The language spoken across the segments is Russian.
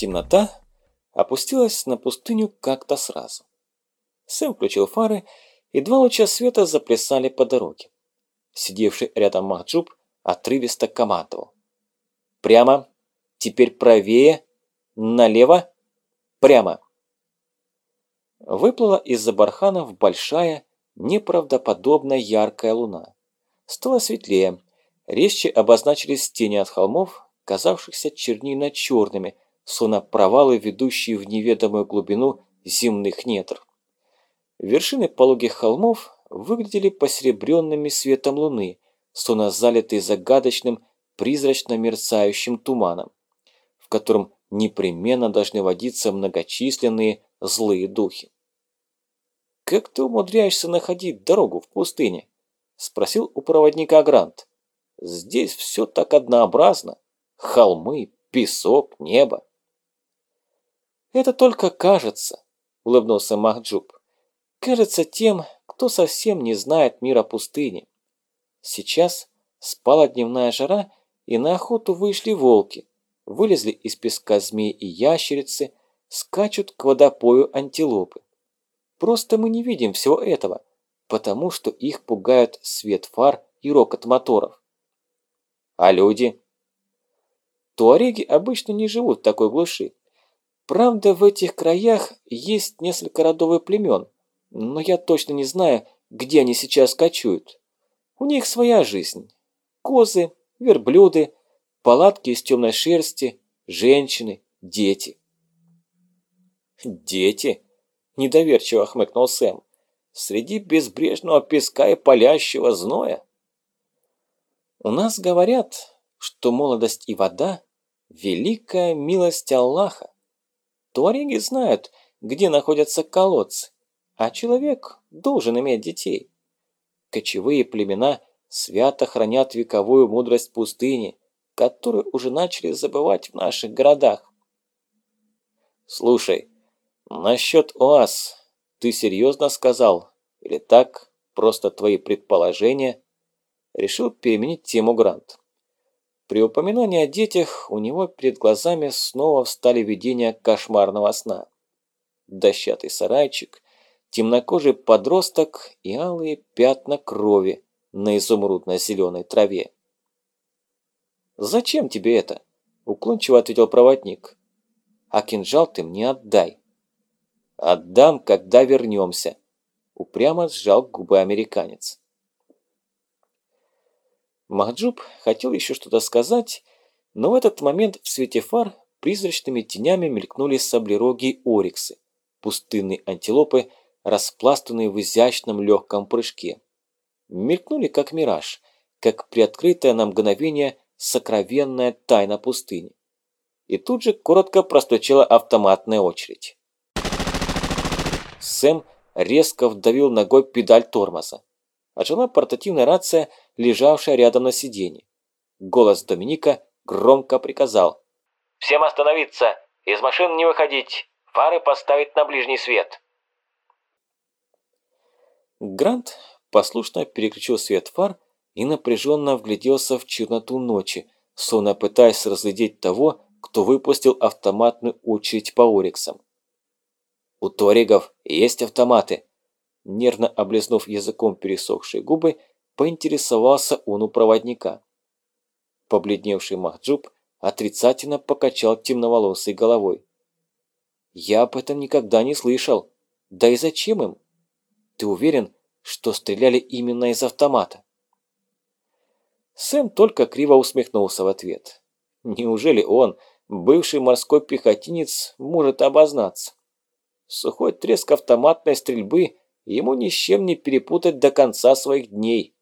Темнота опустилась на пустыню как-то сразу. Сэм включил фары, и два луча света заплясали по дороге. Сидевший рядом Махджуб отрывисто командовал. «Прямо! Теперь правее! Налево! Прямо!» Выплыла из-за барханов большая, неправдоподобно яркая луна. Стало светлее, резче обозначились тени от холмов, казавшихся чернильно-черными, словно провалы, ведущие в неведомую глубину земных недр. Вершины пологих холмов выглядели посеребренными светом луны, словно залитые загадочным, призрачно мерцающим туманом, в котором непременно должны водиться многочисленные злые духи. «Как ты умудряешься находить дорогу в пустыне?» – спросил у проводника Грант. «Здесь все так однообразно. Холмы, песок, небо». «Это только кажется», – улыбнулся Махджуб. «Кажется тем, кто совсем не знает мира пустыни. Сейчас спала дневная жара, и на охоту вышли волки, вылезли из песка змеи и ящерицы, скачут к водопою антилопы. Просто мы не видим всего этого, потому что их пугают свет фар и рокот моторов. А люди? Туареги обычно не живут в такой глуши. Правда, в этих краях есть несколько родовых племен, но я точно не знаю, где они сейчас кочуют. У них своя жизнь. Козы, верблюды, палатки из темной шерсти, женщины, дети. Дети? Недоверчиво хмыкнул Сэм. Среди безбрежного песка и палящего зноя? У нас говорят, что молодость и вода – великая милость Аллаха. Туареги знают, где находятся колодцы, а человек должен иметь детей. Кочевые племена свято хранят вековую мудрость пустыни, которую уже начали забывать в наших городах. Слушай, насчет ОАС ты серьезно сказал? Или так, просто твои предположения? Решил переменить тему Грант. При упоминании о детях у него перед глазами снова встали видения кошмарного сна. Дощатый сарайчик, темнокожий подросток и алые пятна крови на изумрудно-зеленой траве. «Зачем тебе это?» – уклончиво ответил проводник. «А кинжал ты мне отдай». «Отдам, когда вернемся», – упрямо сжал губы американец. Махджуб хотел еще что-то сказать, но в этот момент в свете фар призрачными тенями мелькнули саблероги ориксы, пустынные антилопы, распластанные в изящном легком прыжке. Мелькнули как мираж, как приоткрытая на мгновение сокровенная тайна пустыни. И тут же коротко простучала автоматная очередь. Сэм резко вдавил ногой педаль тормоза. Ожила портативная рация, лежавшая рядом на сиденье. Голос Доминика громко приказал. «Всем остановиться! Из машин не выходить! Фары поставить на ближний свет!» Грант послушно переключил свет фар и напряженно вгляделся в черноту ночи, сонно пытаясь разглядеть того, кто выпустил автоматную очередь по Ориксам. «У Торигов есть автоматы», Нервно облизнув языком пересохшие губы, поинтересовался он у проводника. Побледневший Махджуб отрицательно покачал темноволосой головой. «Я об этом никогда не слышал. Да и зачем им? Ты уверен, что стреляли именно из автомата?» Сэм только криво усмехнулся в ответ. Неужели он, бывший морской пехотинец, может обознаться? Сухой треск автоматной стрельбы ему ни с чем не перепутать до конца своих дней.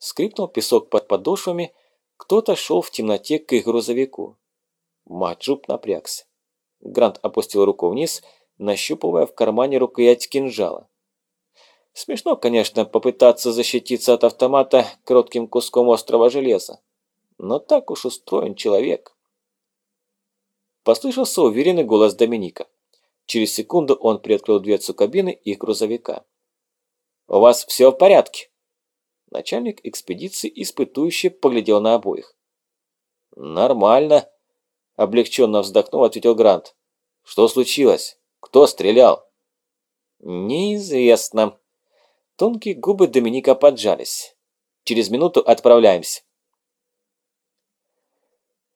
Скрипнул песок под подошвами, кто-то шел в темноте к их грузовику. Маджуб напрягся. Грант опустил руку вниз, нащупывая в кармане рукоять кинжала. Смешно, конечно, попытаться защититься от автомата коротким куском острого железа. Но так уж устроен человек. Послышался уверенный голос Доминика. Через секунду он приоткрыл дверцу кабины их грузовика. «У вас все в порядке?» Начальник экспедиции испытующе поглядел на обоих. «Нормально», Облегченно вздохнув, ответил Грант. Что случилось? Кто стрелял? Неизвестно. Тонкие губы Доминика поджались. Через минуту отправляемся.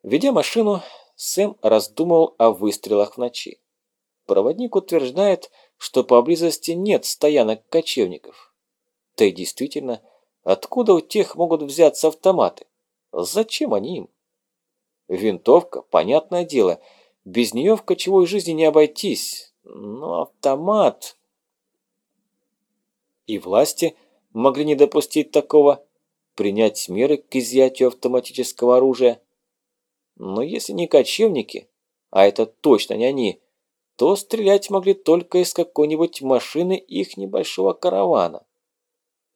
Ведя машину, Сэм раздумывал о выстрелах в ночи. Проводник утверждает, что поблизости нет стоянок кочевников. Да и действительно, откуда у тех могут взяться автоматы? Зачем они им? Винтовка, понятное дело, без нее в кочевой жизни не обойтись. Но автомат... И власти могли не допустить такого, принять меры к изъятию автоматического оружия. Но если не кочевники, а это точно не они, то стрелять могли только из какой-нибудь машины их небольшого каравана.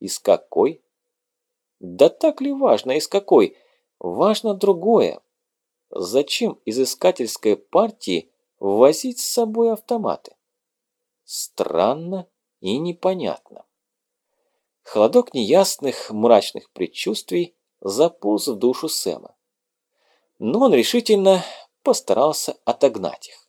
Из какой? Да так ли важно, из какой? Важно другое. Зачем из партии возить с собой автоматы? Странно и непонятно. Холодок неясных, мрачных предчувствий заполз в душу Сэма но он решительно постарался отогнать их.